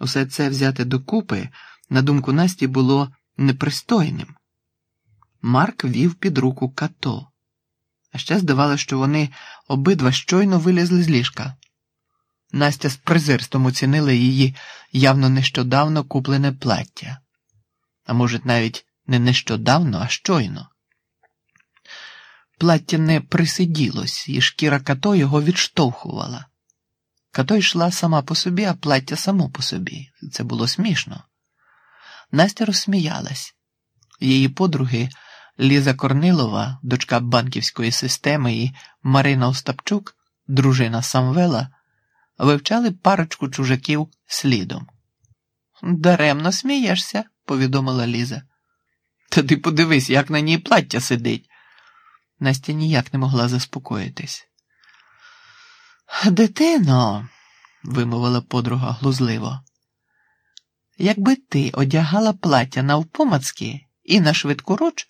Усе це взяти докупи, на думку Насті, було непристойним. Марк вів під руку като. А ще здавалося, що вони обидва щойно вилізли з ліжка. Настя з презирством оцінила її явно нещодавно куплене плаття, а може, навіть не нещодавно, а щойно. Плаття не присиділось, і шкіра като його відштовхувала. Като йшла сама по собі, а плаття само по собі. Це було смішно. Настя розсміялась. Її подруги Ліза Корнилова, дочка банківської системи, і Марина Остапчук, дружина Самвела, вивчали парочку чужаків слідом. Даремно смієшся, повідомила Ліза. Та ти подивись, як на ній плаття сидить. Настя ніяк не могла заспокоїтись. Дитино, вимовила подруга глузливо, якби ти одягала плаття навпомацьки і на швидкоруч,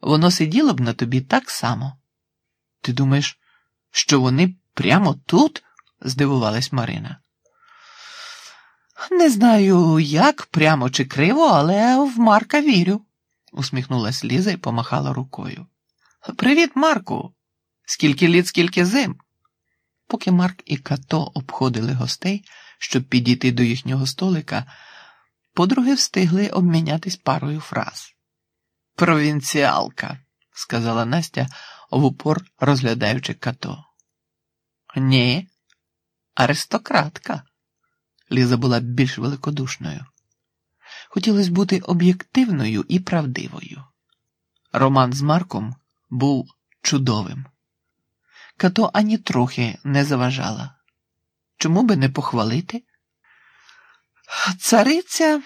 воно сиділо б на тобі так само. Ти думаєш, що вони прямо тут? здивувалась Марина. Не знаю, як прямо чи криво, але в Марка вірю, усміхнулась Ліза і помахала рукою. Привіт, Марку! Скільки літ, скільки зим. Поки Марк і Като обходили гостей, щоб підійти до їхнього столика, подруги встигли обмінятись парою фраз. Провінціалка, сказала Настя, в упор розглядаючи като. Ні, аристократка. Ліза була більш великодушною. Хотілося бути об'єктивною і правдивою. Роман з Марком був чудовим. Като ані трохи не заважала. Чому би не похвалити? Цариця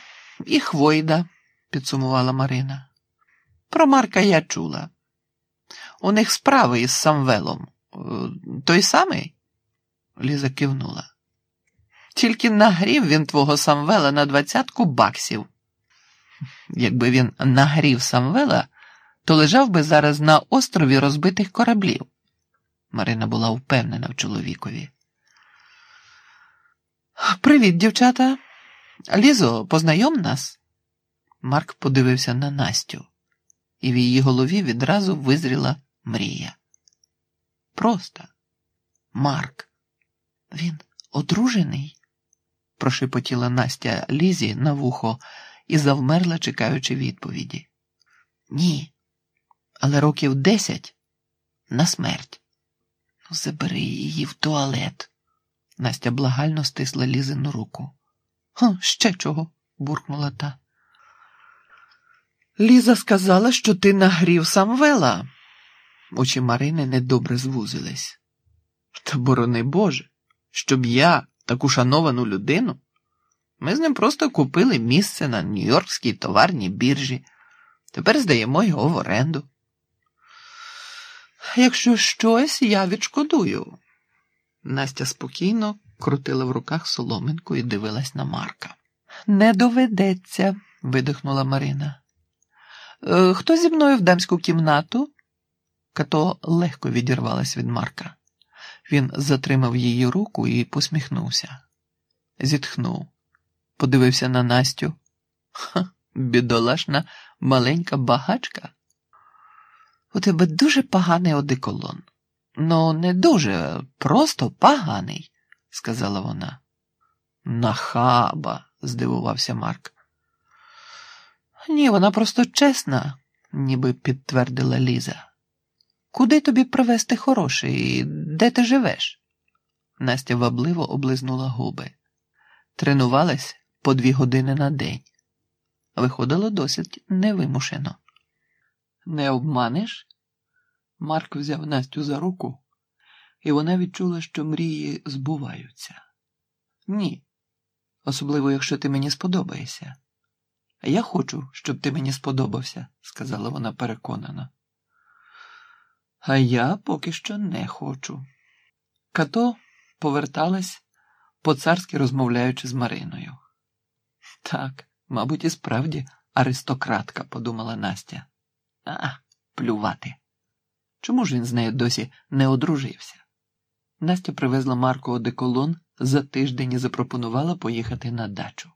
і Хвойда, підсумувала Марина. Про Марка я чула. У них справи із Самвелом. Той самий? Ліза кивнула. Тільки нагрів він твого Самвела на двадцятку баксів. Якби він нагрів Самвела, то лежав би зараз на острові розбитих кораблів. Марина була впевнена в чоловікові. Привіт, дівчата. Лізо, познайом нас. Марк подивився на Настю, і в її голові відразу визріла мрія. Просто Марк, він одружений, прошепотіла Настя Лізі на вухо і завмерла, чекаючи відповіді. Ні, але років десять на смерть. Забери її в туалет. Настя благально стисла Лізину руку. «Ха, Ще чого? буркнула та. Ліза сказала, що ти нагрів Самвела. Очі Марини недобре звузились. Та борони Боже, щоб я, таку шановану людину, ми з ним просто купили місце на Нью-Йоркській товарній біржі. Тепер здаємо його в оренду. Якщо щось, я відшкодую. Настя спокійно крутила в руках соломинку і дивилась на Марка. Не доведеться, видихнула Марина. «Е, Хто зі мною в дамську кімнату? Като легко відірвалась від Марка. Він затримав її руку і посміхнувся. Зітхнув, подивився на Настю. Ха, бідолашна маленька багачка. У тебе дуже поганий одеколон. Ну, не дуже, просто поганий, сказала вона. Нахаба, здивувався Марк. Ні, вона просто чесна, ніби підтвердила Ліза. Куди тобі привезти хороший? Де ти живеш? Настя вабливо облизнула губи. Тренувалась по дві години на день. Виходило досить невимушено. Не обманеш? Марк взяв Настю за руку, і вона відчула, що мрії збуваються. Ні, особливо, якщо ти мені сподобаєшся. Я хочу, щоб ти мені сподобався, сказала вона переконана. А я поки що не хочу. Като поверталась, по-царськи розмовляючи з Мариною. Так, мабуть, і справді аристократка, подумала Настя. А, плювати. Чому ж він з нею досі не одружився? Настя привезла Марку одеколон за тиждень і запропонувала поїхати на дачу.